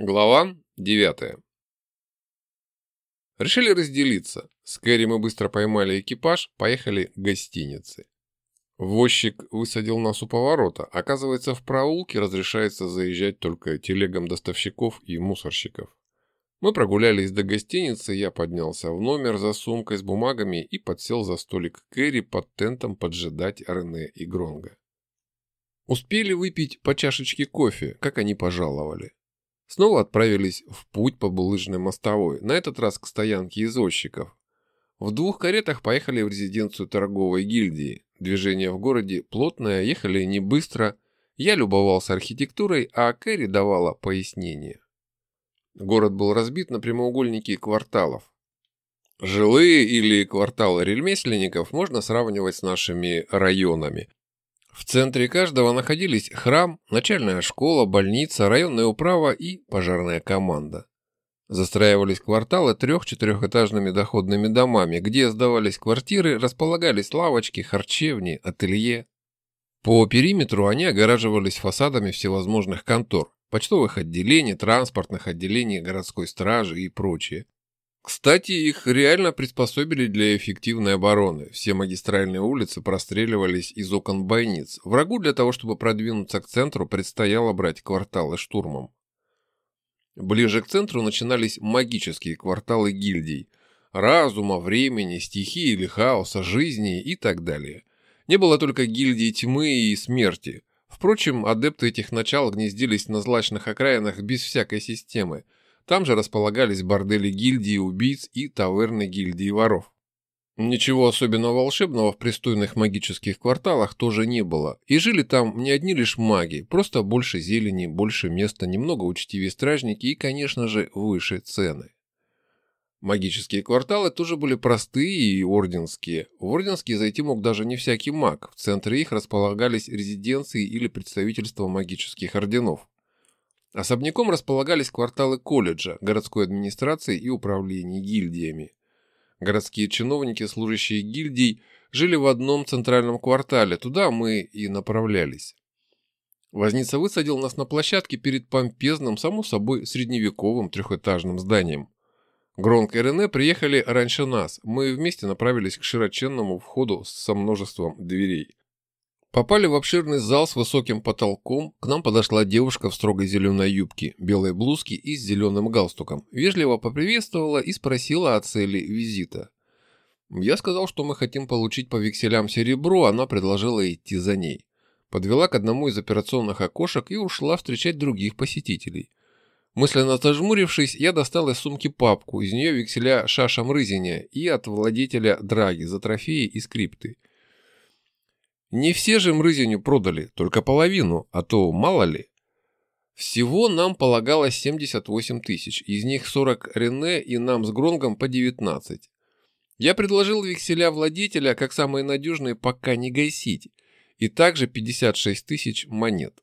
Глава 9. Решили разделиться. С Кэрри мы быстро поймали экипаж, поехали к гостинице. Возчик высадил нас у поворота. Оказывается, в проулке разрешается заезжать только телегам доставщиков и мусорщиков. Мы прогулялись до гостиницы, я поднялся в номер за сумкой с бумагами и подсел за столик Кэрри под тентом поджидать Рене и Гронга. Успели выпить по чашечке кофе, как они пожаловали. Снова отправились в путь по булыжной мостовой, на этот раз к стоянке извозчиков. В двух каретах поехали в резиденцию торговой гильдии. Движение в городе плотное, ехали не быстро. Я любовался архитектурой, а Кэрри давала пояснения. Город был разбит на прямоугольники кварталов. Жилые или кварталы ремесленников можно сравнивать с нашими районами. В центре каждого находились храм, начальная школа, больница, районная управа и пожарная команда. Застраивались кварталы трех-четырехэтажными доходными домами, где сдавались квартиры, располагались лавочки, харчевни, ателье. По периметру они огораживались фасадами всевозможных контор, почтовых отделений, транспортных отделений городской стражи и прочее. Кстати, их реально приспособили для эффективной обороны. Все магистральные улицы простреливались из окон бойниц. Врагу для того, чтобы продвинуться к центру, предстояло брать кварталы штурмом. Ближе к центру начинались магические кварталы гильдий. Разума, времени, стихии или хаоса, жизни и так далее. Не было только гильдии тьмы и смерти. Впрочем, адепты этих начал гнездились на злачных окраинах без всякой системы – там же располагались бордели гильдии убийц и таверны гильдии воров. Ничего особенно волшебного в пристойных магических кварталах тоже не было, и жили там не одни лишь маги, просто больше зелени, больше места, немного учтивее стражники и, конечно же, выше цены. Магические кварталы тоже были простые и орденские. В орденские зайти мог даже не всякий маг, в центре их располагались резиденции или представительства магических орденов. Особняком располагались кварталы колледжа, городской администрации и управления гильдиями. Городские чиновники, служащие гильдий, жили в одном центральном квартале, туда мы и направлялись. Возница высадил нас на площадке перед помпезным, само собой, средневековым трехэтажным зданием. Гронк и Рене приехали раньше нас, мы вместе направились к широченному входу со множеством дверей. Попали в обширный зал с высоким потолком. К нам подошла девушка в строгой зеленой юбке, белой блузке и с зеленым галстуком. Вежливо поприветствовала и спросила о цели визита. Я сказал, что мы хотим получить по векселям серебро, она предложила идти за ней. Подвела к одному из операционных окошек и ушла встречать других посетителей. Мысленно зажмурившись, я достал из сумки папку, из нее векселя Шашам Рызиня и от владетеля Драги за трофеи и скрипты. Не все же мрызиню продали, только половину, а то мало ли. Всего нам полагалось 78 тысяч, из них 40 Рене и нам с Гронгом по 19. Я предложил векселя владетеля как самые надежные пока не гасить, и также 56 тысяч монет.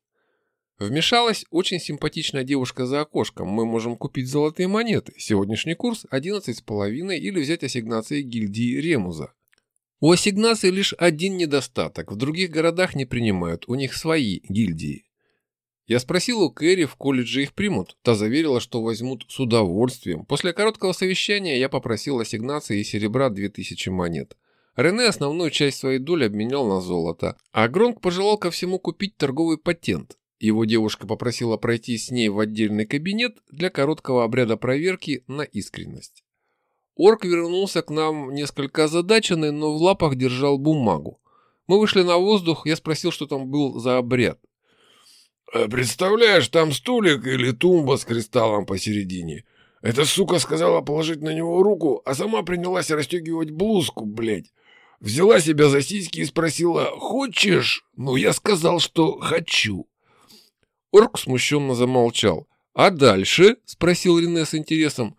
Вмешалась очень симпатичная девушка за окошком. Мы можем купить золотые монеты. Сегодняшний курс 11,5 или взять ассигнации гильдии Ремуза. У ассигнаций лишь один недостаток. В других городах не принимают, у них свои гильдии. Я спросил у Кэрри, в колледже их примут. Та заверила, что возьмут с удовольствием. После короткого совещания я попросил ассигнации и серебра 2000 монет. Рене основную часть своей доли обменял на золото, а Гронк пожелал ко всему купить торговый патент. Его девушка попросила пройти с ней в отдельный кабинет для короткого обряда проверки на искренность. Орк вернулся к нам несколько озадаченный, но в лапах держал бумагу. Мы вышли на воздух, я спросил, что там был за обряд. «Э, «Представляешь, там стулик или тумба с кристаллом посередине. Эта сука сказала положить на него руку, а сама принялась расстегивать блузку, блядь. Взяла себя за сиськи и спросила «Хочешь?» Ну, я сказал, что «хочу». Орк смущенно замолчал. «А дальше?» — спросил Рене с интересом.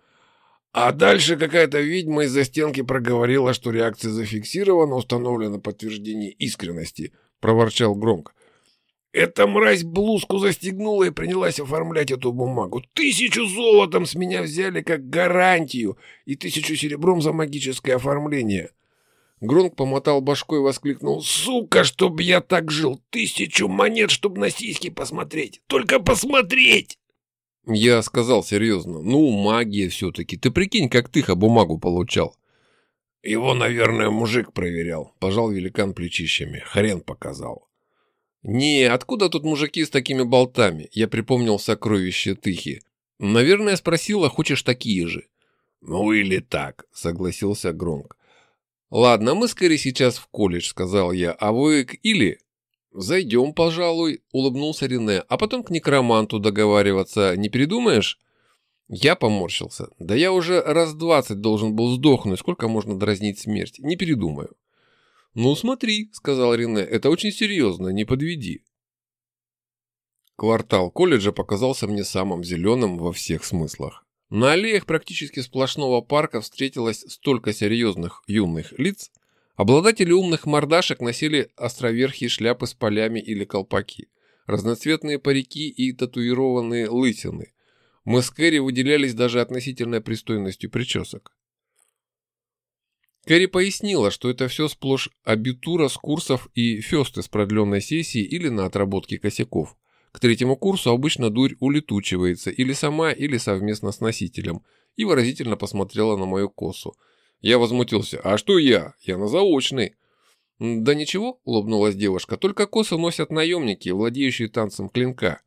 А дальше какая-то ведьма из-за стенки проговорила, что реакция зафиксирована, установлено подтверждение искренности, проворчал громко. Эта мразь блузку застегнула и принялась оформлять эту бумагу. Тысячу золотом с меня взяли как гарантию и тысячу серебром за магическое оформление. Гронк помотал башкой и воскликнул. «Сука, чтоб я так жил! Тысячу монет, чтоб на сиськи посмотреть! Только посмотреть!» Я сказал серьезно. Ну, магия все-таки. Ты прикинь, как тихо бумагу получал. Его, наверное, мужик проверял. Пожал великан плечищами. Хрен показал. Не, откуда тут мужики с такими болтами? Я припомнил сокровище Тыхи. Наверное, спросила, хочешь такие же. Ну или так, согласился Гронк. Ладно, мы скорее сейчас в колледж, сказал я. А вы к или? Зайдем, пожалуй, улыбнулся Рене. А потом к некроманту договариваться. Не передумаешь? Я поморщился. Да я уже раз двадцать должен был сдохнуть. Сколько можно дразнить смерть? Не передумаю. «Ну смотри», — сказал Рене, — «это очень серьезно, не подведи». Квартал колледжа показался мне самым зеленым во всех смыслах. На аллеях практически сплошного парка встретилось столько серьезных юных лиц. Обладатели умных мордашек носили островерхие шляпы с полями или колпаки, разноцветные парики и татуированные лысины. Мы с Кэрри выделялись даже относительной пристойностью причесок. Кэрри пояснила, что это все сплошь абитура с курсов и фесты с продленной сессии или на отработке косяков. К третьему курсу обычно дурь улетучивается или сама, или совместно с носителем, и выразительно посмотрела на мою косу. Я возмутился. «А что я? Я на заочный». «Да ничего», — улыбнулась девушка, — «только косы носят наемники, владеющие танцем клинка».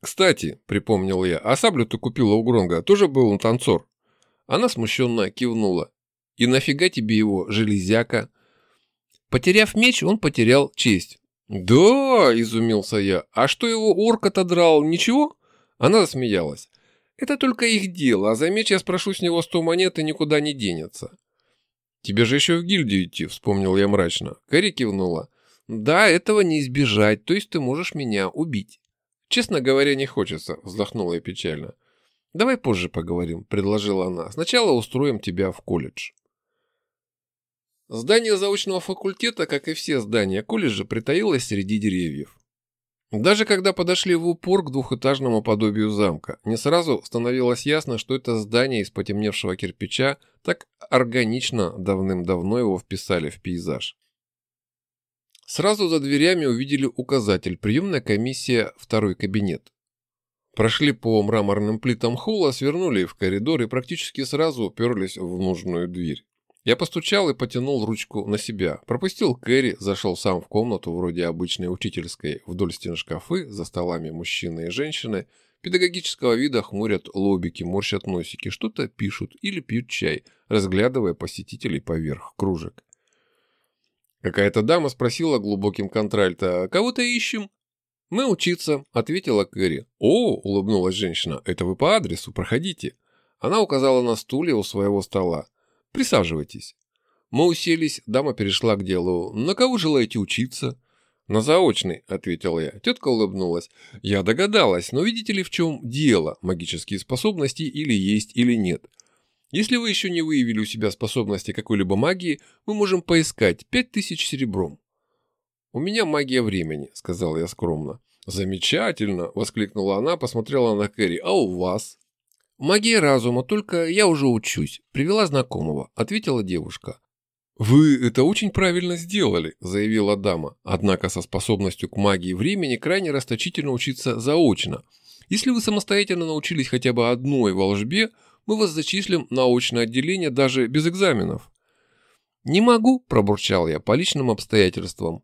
«Кстати», — припомнил я, — «а саблю ты купила у Гронга, тоже был он танцор». Она смущенно кивнула. И нафига тебе его, железяка? Потеряв меч, он потерял честь. Да, изумился я. А что его орк отодрал, ничего? Она засмеялась. Это только их дело, а за я спрошу с него сто монет и никуда не денется. Тебе же еще в гильдию идти, вспомнил я мрачно. Кэрри кивнула. Да, этого не избежать, то есть ты можешь меня убить. Честно говоря, не хочется, вздохнула я печально. Давай позже поговорим, предложила она. Сначала устроим тебя в колледж. Здание заочного факультета, как и все здания колледжа, притаилось среди деревьев. Даже когда подошли в упор к двухэтажному подобию замка, не сразу становилось ясно, что это здание из потемневшего кирпича так органично давным-давно его вписали в пейзаж. Сразу за дверями увидели указатель «Приемная комиссия, второй кабинет». Прошли по мраморным плитам холла, свернули в коридор и практически сразу уперлись в нужную дверь. Я постучал и потянул ручку на себя. Пропустил Кэрри, зашел сам в комнату, вроде обычной учительской, вдоль стен шкафы, за столами мужчины и женщины. Педагогического вида хмурят лобики, морщат носики, что-то пишут или пьют чай, разглядывая посетителей поверх кружек. Какая-то дама спросила глубоким контральто, «Кого-то ищем?» «Мы учиться», — ответила Кэрри. «О», — улыбнулась женщина, — «это вы по адресу, проходите». Она указала на стулья у своего стола. Присаживайтесь. Мы уселись, дама перешла к делу. На кого желаете учиться? На заочный, ответила я. Тетка улыбнулась. Я догадалась, но видите ли в чем дело? Магические способности или есть, или нет. Если вы еще не выявили у себя способности какой-либо магии, мы можем поискать пять тысяч серебром. «У меня магия времени», — сказал я скромно. «Замечательно!» — воскликнула она, посмотрела на Кэрри. «А у вас?» «Магия разума, только я уже учусь. Привела знакомого», — ответила девушка. «Вы это очень правильно сделали», — заявила дама. «Однако со способностью к магии времени крайне расточительно учиться заочно. Если вы самостоятельно научились хотя бы одной волжбе, мы вас зачислим на очное отделение даже без экзаменов». «Не могу», – пробурчал я, – «по личным обстоятельствам.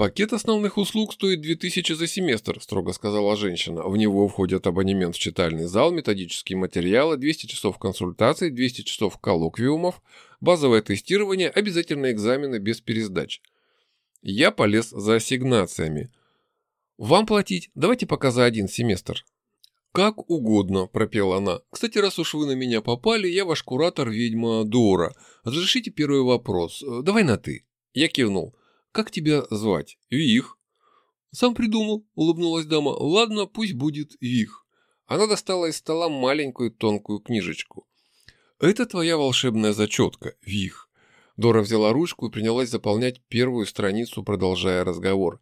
«Пакет основных услуг стоит 2000 за семестр», – строго сказала женщина. «В него входят абонемент в читальный зал, методические материалы, 200 часов консультаций, 200 часов коллоквиумов, базовое тестирование, обязательные экзамены без пересдач». Я полез за ассигнациями. «Вам платить? Давайте пока за один семестр». «Как угодно», – пропела она. «Кстати, раз уж вы на меня попали, я ваш куратор, ведьма Дора. Разрешите первый вопрос. Давай на «ты». Я кивнул. Как тебя звать? Вих. Сам придумал, улыбнулась дама. Ладно, пусть будет Вих. Она достала из стола маленькую тонкую книжечку. Это твоя волшебная зачетка, Вих. Дора взяла ручку и принялась заполнять первую страницу, продолжая разговор.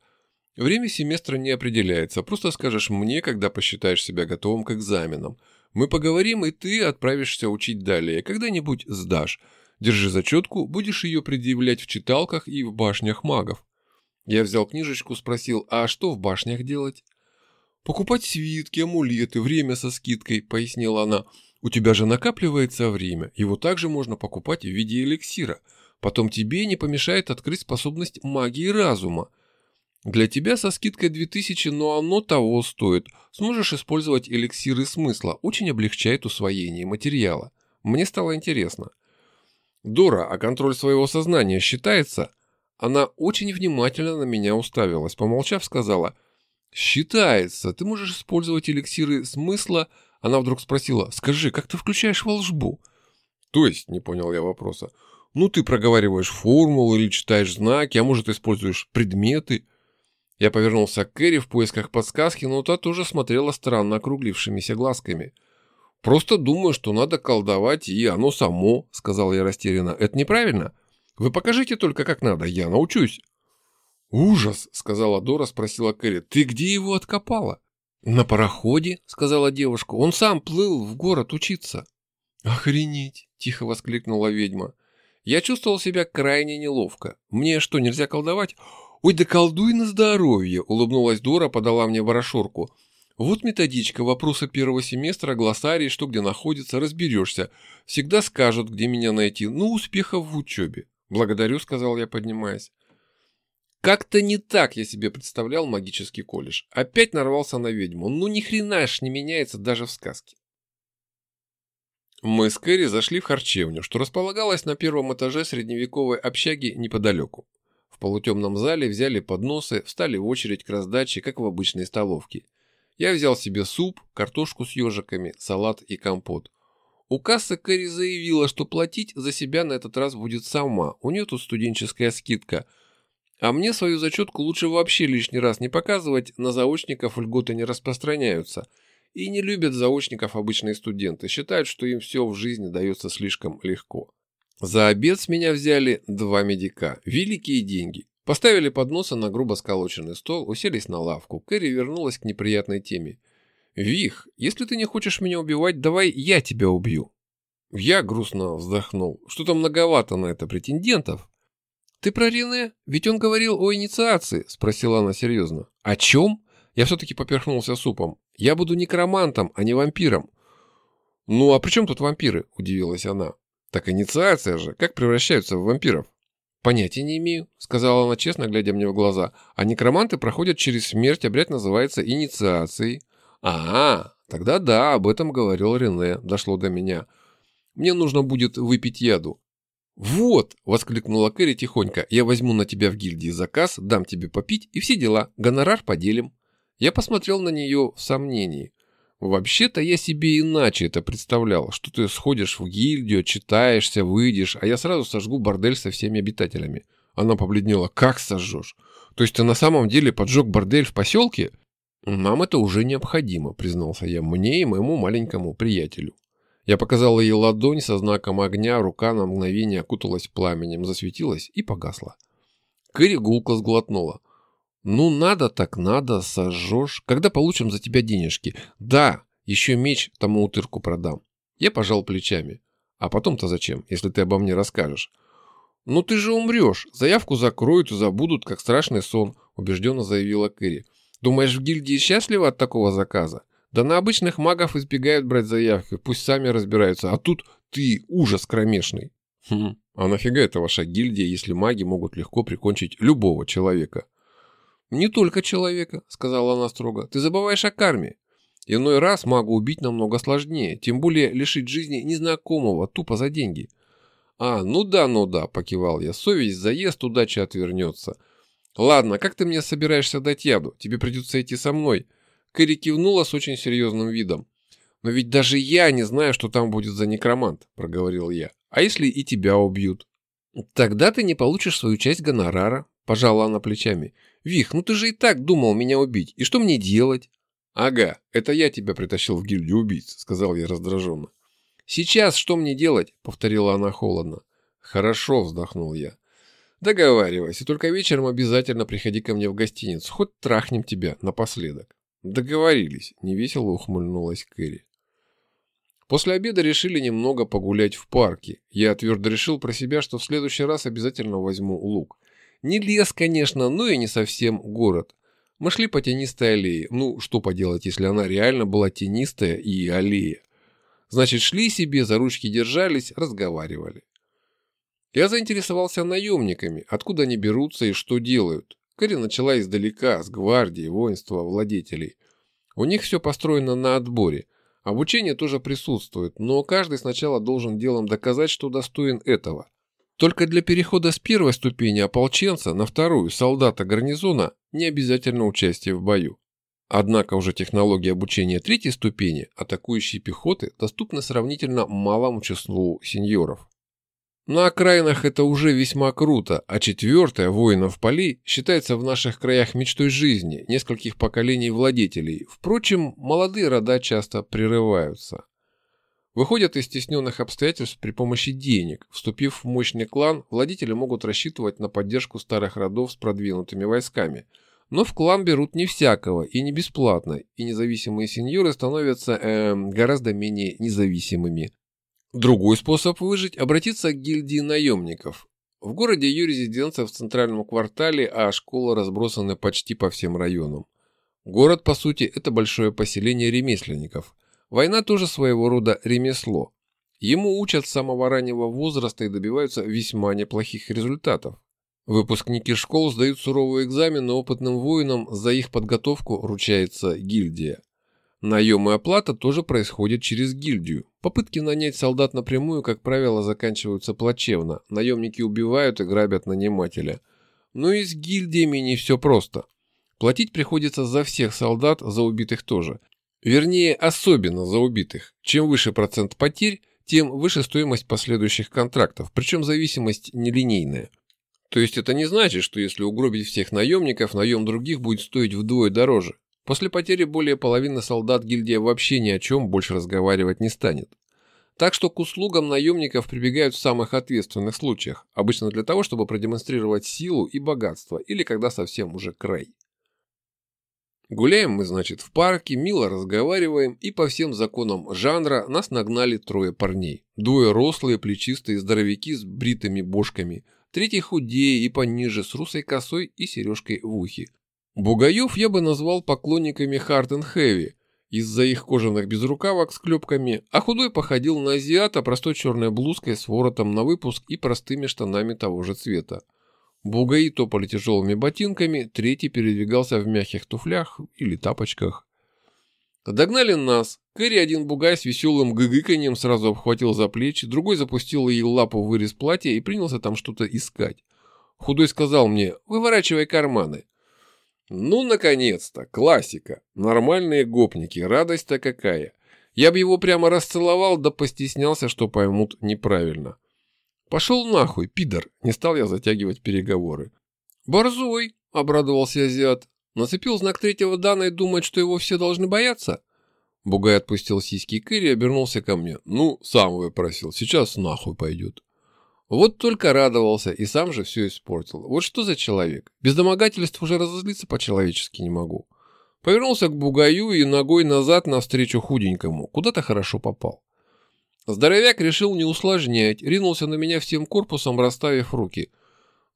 Время семестра не определяется, просто скажешь мне, когда посчитаешь себя готовым к экзаменам. Мы поговорим, и ты отправишься учить далее. Когда-нибудь сдашь. Держи зачетку, будешь ее предъявлять в читалках и в башнях магов. Я взял книжечку, спросил, а что в башнях делать? покупать свитки, амулеты, время со скидкой», — пояснила она. «У тебя же накапливается время, его также можно покупать в виде эликсира. Потом тебе не помешает открыть способность магии разума. Для тебя со скидкой 2000, но оно того стоит. Сможешь использовать эликсиры смысла, очень облегчает усвоение материала. Мне стало интересно. Дора, а контроль своего сознания считается? Она очень внимательно на меня уставилась. Помолчав, сказала, «Считается. Ты можешь использовать эликсиры смысла». Она вдруг спросила, «Скажи, как ты включаешь волшбу?» «То есть?» – не понял я вопроса. «Ну, ты проговариваешь формулы или читаешь знаки, а может, используешь предметы». Я повернулся к Кэрри в поисках подсказки, но та тоже смотрела странно округлившимися глазками. «Просто думаю, что надо колдовать, и оно само», — сказал я растерянно. «Это неправильно? Вы покажите только, как надо, я научусь». «Ужас!» — сказала Дора, спросила Кэрри. «Ты где его откопала?» «На пароходе», — сказала девушка. «Он сам плыл в город учиться». «Охренеть!» — тихо воскликнула ведьма. Я чувствовал себя крайне неловко. «Мне что, нельзя колдовать?» «Ой, да колдуй на здоровье!» – улыбнулась Дора, подала мне брошюрку. «Вот методичка, вопросы первого семестра, глоссарий, что где находится, разберешься. Всегда скажут, где меня найти. Ну, успехов в учебе». «Благодарю», – сказал я, поднимаясь. Как-то не так я себе представлял магический колледж. Опять нарвался на ведьму. Ну ни хрена ж не меняется даже в сказке. Мы с Кэрри зашли в харчевню, что располагалась на первом этаже средневековой общаги неподалеку. В полутемном зале взяли подносы, встали в очередь к раздаче, как в обычной столовке. Я взял себе суп, картошку с ежиками, салат и компот. У кассы Кэрри заявила, что платить за себя на этот раз будет сама, у нее тут студенческая скидка. А мне свою зачетку лучше вообще лишний раз не показывать, на заочников льготы не распространяются. И не любят заочников обычные студенты, считают, что им все в жизни дается слишком легко. За обед с меня взяли два медика. Великие деньги. Поставили подносы на грубо сколоченный стол, уселись на лавку. Кэрри вернулась к неприятной теме. «Вих, если ты не хочешь меня убивать, давай я тебя убью». Я грустно вздохнул. Что-то многовато на это претендентов. «Ты про Рене? Ведь он говорил о инициации», — спросила она серьезно. «О чем?» Я все-таки поперхнулся супом. «Я буду некромантом, а не вампиром». «Ну, а при чем тут вампиры?» – удивилась она. Так инициация же, как превращаются в вампиров? Понятия не имею, сказала она честно, глядя мне в глаза. А некроманты проходят через смерть, обряд называется инициацией. А, тогда да, об этом говорил Рене, дошло до меня. Мне нужно будет выпить яду. «Вот!» – воскликнула Кэрри тихонько. «Я возьму на тебя в гильдии заказ, дам тебе попить и все дела. Гонорар поделим». Я посмотрел на нее в сомнении. Вообще-то я себе иначе это представлял, что ты сходишь в гильдию, читаешься, выйдешь, а я сразу сожгу бордель со всеми обитателями. Она побледнела. Как сожжешь? То есть ты на самом деле поджег бордель в поселке? Нам это уже необходимо, признался я, мне и моему маленькому приятелю. Я показал ей ладонь со знаком огня, рука на мгновение окуталась пламенем, засветилась и погасла. Кэрри гулко сглотнула. Ну, надо так надо, сожжешь. Когда получим за тебя денежки? Да, еще меч тому утырку продам. Я пожал плечами. А потом-то зачем, если ты обо мне расскажешь? Ну ты же умрешь. Заявку закроют и забудут, как страшный сон, убежденно заявила Кэрри. Думаешь, в гильдии счастливы от такого заказа? Да на обычных магов избегают брать заявки, пусть сами разбираются. А тут ты ужас кромешный. Хм, а нафига это ваша гильдия, если маги могут легко прикончить любого человека? «Не только человека», — сказала она строго. «Ты забываешь о карме. Иной раз магу убить намного сложнее, тем более лишить жизни незнакомого, тупо за деньги». «А, ну да, ну да», — покивал я. «Совесть заест, удача отвернется». «Ладно, как ты мне собираешься дать яду? Тебе придется идти со мной». Кэрри кивнула с очень серьезным видом. «Но ведь даже я не знаю, что там будет за некромант», — проговорил я. «А если и тебя убьют?» «Тогда ты не получишь свою часть гонорара», — пожала она плечами. «Вих, ну ты же и так думал меня убить. И что мне делать?» «Ага, это я тебя притащил в гильдию убийц», — сказал я раздраженно. «Сейчас что мне делать?» — повторила она холодно. «Хорошо», — вздохнул я. «Договаривайся, только вечером обязательно приходи ко мне в гостиницу, хоть трахнем тебя напоследок». «Договорились», — невесело ухмыльнулась Кэрри. После обеда решили немного погулять в парке. Я твердо решил про себя, что в следующий раз обязательно возьму лук. Не лес, конечно, но и не совсем город. Мы шли по тенистой аллее. Ну, что поделать, если она реально была тенистая и аллея. Значит, шли себе, за ручки держались, разговаривали. Я заинтересовался наемниками, откуда они берутся и что делают. Кэрри начала издалека, с гвардии, воинства, владетелей. У них все построено на отборе. Обучение тоже присутствует, но каждый сначала должен делом доказать, что достоин этого. Только для перехода с первой ступени ополченца на вторую солдата гарнизона не обязательно участие в бою. Однако уже технологии обучения третьей ступени атакующей пехоты доступны сравнительно малому числу сеньоров. На окраинах это уже весьма круто, а четвертая, воинов полей, считается в наших краях мечтой жизни нескольких поколений владетелей. Впрочем, молодые рода часто прерываются. Выходят из стесненных обстоятельств при помощи денег. Вступив в мощный клан, владетели могут рассчитывать на поддержку старых родов с продвинутыми войсками – но в клан берут не всякого и не бесплатно, и независимые сеньоры становятся э, гораздо менее независимыми. Другой способ выжить – обратиться к гильдии наемников. В городе ее резиденция в центральном квартале, а школа разбросаны почти по всем районам. Город, по сути, это большое поселение ремесленников. Война тоже своего рода ремесло. Ему учат с самого раннего возраста и добиваются весьма неплохих результатов. Выпускники школ сдают суровые экзамены опытным воинам, за их подготовку ручается гильдия. Наем и оплата тоже происходит через гильдию. Попытки нанять солдат напрямую, как правило, заканчиваются плачевно. Наемники убивают и грабят нанимателя. Но и с гильдиями не все просто. Платить приходится за всех солдат, за убитых тоже. Вернее, особенно за убитых. Чем выше процент потерь, тем выше стоимость последующих контрактов, причем зависимость нелинейная. То есть это не значит, что если угробить всех наемников, наем других будет стоить вдвое дороже. После потери более половины солдат гильдия вообще ни о чем больше разговаривать не станет. Так что к услугам наемников прибегают в самых ответственных случаях, обычно для того, чтобы продемонстрировать силу и богатство, или когда совсем уже край. Гуляем мы, значит, в парке, мило разговариваем, и по всем законам жанра нас нагнали трое парней. Двое рослые, плечистые здоровяки с бритыми бошками – третий худее и пониже, с русой косой и сережкой в ухе. Бугаев я бы назвал поклонниками Hard and Heavy из-за их кожаных безрукавок с клепками, а худой походил на азиата простой черной блузкой с воротом на выпуск и простыми штанами того же цвета. Бугаи топали тяжелыми ботинками, третий передвигался в мягких туфлях или тапочках. Догнали нас. Кэрри один бугай с веселым гыгыканьем сразу обхватил за плечи, другой запустил ей лапу в вырез платья и принялся там что-то искать. Худой сказал мне, выворачивай карманы. Ну, наконец-то, классика. Нормальные гопники, радость-то какая. Я бы его прямо расцеловал, да постеснялся, что поймут неправильно. Пошел нахуй, пидор, не стал я затягивать переговоры. Борзой, обрадовался азиат. Нацепил знак третьего дана и думает, что его все должны бояться? Бугай отпустил сиськи Кэрри и обернулся ко мне. Ну, сам выпросил, сейчас нахуй пойдет. Вот только радовался и сам же все испортил. Вот что за человек? Без домогательств уже разозлиться по-человечески не могу. Повернулся к Бугаю и ногой назад навстречу худенькому. Куда-то хорошо попал. Здоровяк решил не усложнять, ринулся на меня всем корпусом, расставив руки.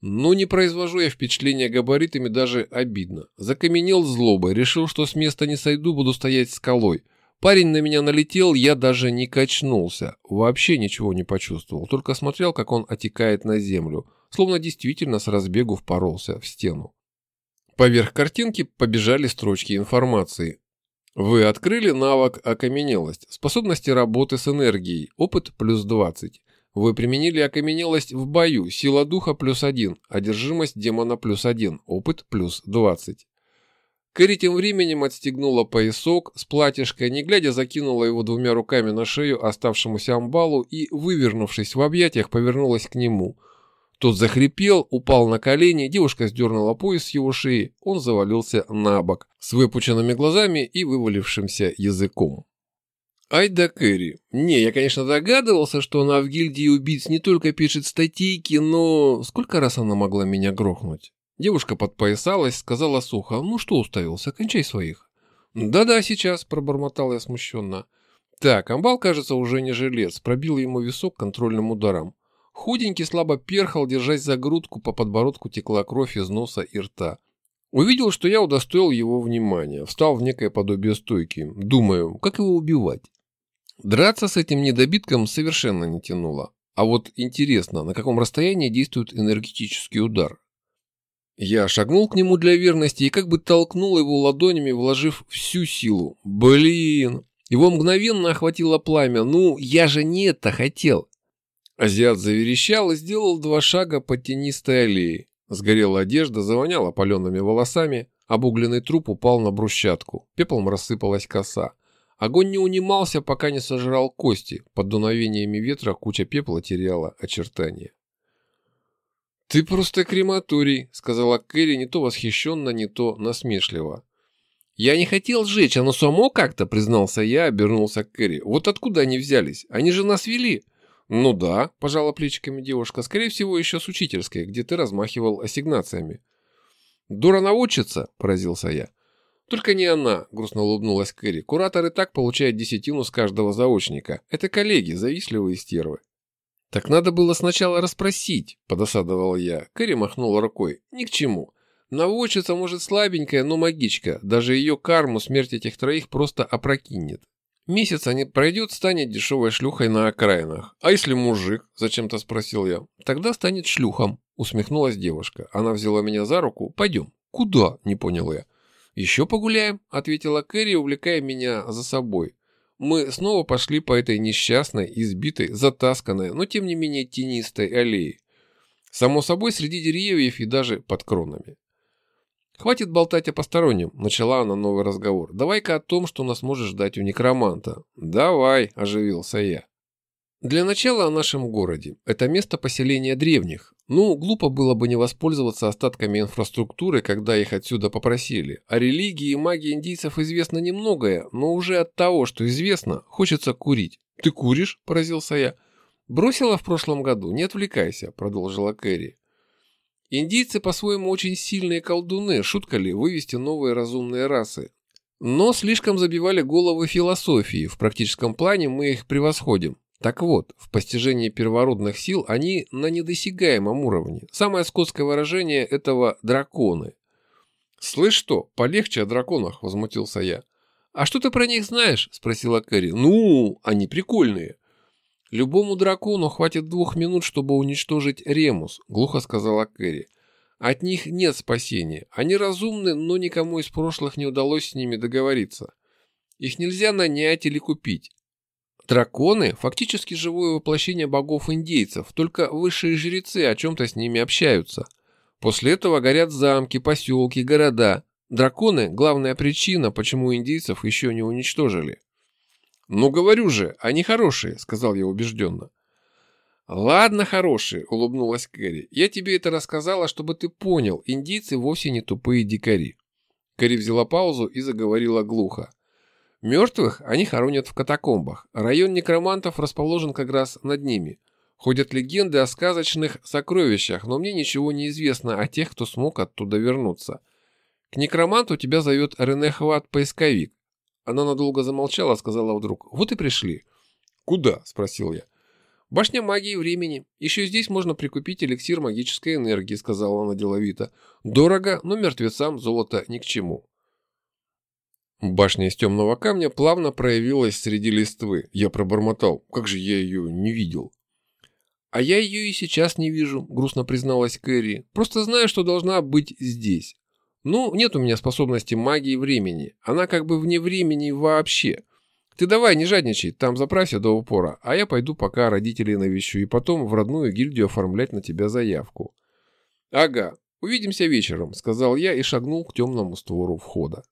Ну, не произвожу я впечатления габаритами, даже обидно. Закаменел злобой, решил, что с места не сойду, буду стоять скалой. Парень на меня налетел, я даже не качнулся. Вообще ничего не почувствовал, только смотрел, как он отекает на землю, словно действительно с разбегу впоролся в стену. Поверх картинки побежали строчки информации. Вы открыли навык окаменелость, способности работы с энергией, опыт плюс 20. Вы применили окаменелость в бою, сила духа плюс один, одержимость демона плюс один, опыт плюс двадцать. Кэрри тем временем отстегнула поясок с платьишкой, не глядя закинула его двумя руками на шею оставшемуся амбалу и, вывернувшись в объятиях, повернулась к нему. Тот захрипел, упал на колени, девушка сдернула пояс с его шеи, он завалился на бок, с выпученными глазами и вывалившимся языком. Ай да Кэрри. Не, я, конечно, догадывался, что она в гильдии убийц не только пишет статейки, но сколько раз она могла меня грохнуть? Девушка подпоясалась, сказала сухо, ну что уставился, кончай своих. Да-да, сейчас, пробормотал я смущенно. Так, амбал, кажется, уже не жилец, пробил ему висок контрольным ударом. Худенький слабо перхал, держась за грудку, по подбородку текла кровь из носа и рта. Увидел, что я удостоил его внимания, встал в некое подобие стойки. Думаю, как его убивать? Драться с этим недобитком совершенно не тянуло. А вот интересно, на каком расстоянии действует энергетический удар? Я шагнул к нему для верности и как бы толкнул его ладонями, вложив всю силу. Блин! Его мгновенно охватило пламя. Ну, я же не это хотел. Азиат заверещал и сделал два шага по тенистой аллее. Сгорела одежда, завоняла палеными волосами, обугленный труп упал на брусчатку, пеплом рассыпалась коса. Огонь не унимался, пока не сожрал кости, под дуновениями ветра куча пепла теряла очертания. «Ты просто крематорий», — сказала Кэрри не то восхищенно, не то насмешливо. «Я не хотел сжечь, оно само как-то», — признался я, обернулся к Кэрри. «Вот откуда они взялись? Они же нас вели». «Ну да», – пожала плечиками девушка, – «скорее всего, еще с учительской, где ты размахивал ассигнациями». «Дура наводчица?» – поразился я. «Только не она», – грустно улыбнулась Кэрри. «Куратор и так получает десятину с каждого заочника. Это коллеги, завистливые стервы». «Так надо было сначала расспросить», – подосадовал я. Кэрри махнула рукой. «Ни к чему. Наводчица, может, слабенькая, но магичка. Даже ее карму смерть этих троих просто опрокинет. Месяца не пройдет, станет дешевой шлюхой на окраинах. А если мужик? Зачем-то спросил я. Тогда станет шлюхом, усмехнулась девушка. Она взяла меня за руку. Пойдем. Куда? Не понял я. Еще погуляем, ответила Кэрри, увлекая меня за собой. Мы снова пошли по этой несчастной, избитой, затасканной, но тем не менее тенистой аллее. Само собой, среди деревьев и даже под кронами. «Хватит болтать о постороннем», – начала она новый разговор. «Давай-ка о том, что нас может ждать у некроманта». «Давай», – оживился я. Для начала о нашем городе. Это место поселения древних. Ну, глупо было бы не воспользоваться остатками инфраструктуры, когда их отсюда попросили. О религии и магии индийцев известно немногое, но уже от того, что известно, хочется курить. «Ты куришь?» – поразился я. «Бросила в прошлом году, не отвлекайся», – продолжила Кэрри. Индийцы по-своему очень сильные колдуны, шутка ли, вывести новые разумные расы. Но слишком забивали головы философии, в практическом плане мы их превосходим. Так вот, в постижении первородных сил они на недосягаемом уровне. Самое скотское выражение этого – драконы. «Слышь что, полегче о драконах», – возмутился я. «А что ты про них знаешь?» – спросила Кэрри. «Ну, они прикольные». «Любому дракону хватит двух минут, чтобы уничтожить Ремус», — глухо сказала Кэрри. «От них нет спасения. Они разумны, но никому из прошлых не удалось с ними договориться. Их нельзя нанять или купить. Драконы – фактически живое воплощение богов-индейцев, только высшие жрецы о чем-то с ними общаются. После этого горят замки, поселки, города. Драконы – главная причина, почему индейцев еще не уничтожили». «Ну, говорю же, они хорошие», — сказал я убежденно. «Ладно, хорошие», — улыбнулась Кэрри. «Я тебе это рассказала, чтобы ты понял, индийцы вовсе не тупые дикари». Кэрри взяла паузу и заговорила глухо. «Мертвых они хоронят в катакомбах. Район некромантов расположен как раз над ними. Ходят легенды о сказочных сокровищах, но мне ничего не известно о тех, кто смог оттуда вернуться. К некроманту тебя зовет Рене Хват, поисковик. Она надолго замолчала, сказала вдруг. «Вот и пришли». «Куда?» – спросил я. «Башня магии времени. Еще здесь можно прикупить эликсир магической энергии», – сказала она деловито. «Дорого, но мертвецам золото ни к чему». Башня из темного камня плавно проявилась среди листвы. Я пробормотал. Как же я ее не видел? «А я ее и сейчас не вижу», – грустно призналась Кэрри. «Просто знаю, что должна быть здесь. Ну, нет у меня способности магии времени. Она как бы вне времени вообще. Ты давай, не жадничай, там заправься до упора, а я пойду пока родителей навещу и потом в родную гильдию оформлять на тебя заявку. Ага, увидимся вечером, сказал я и шагнул к темному створу входа.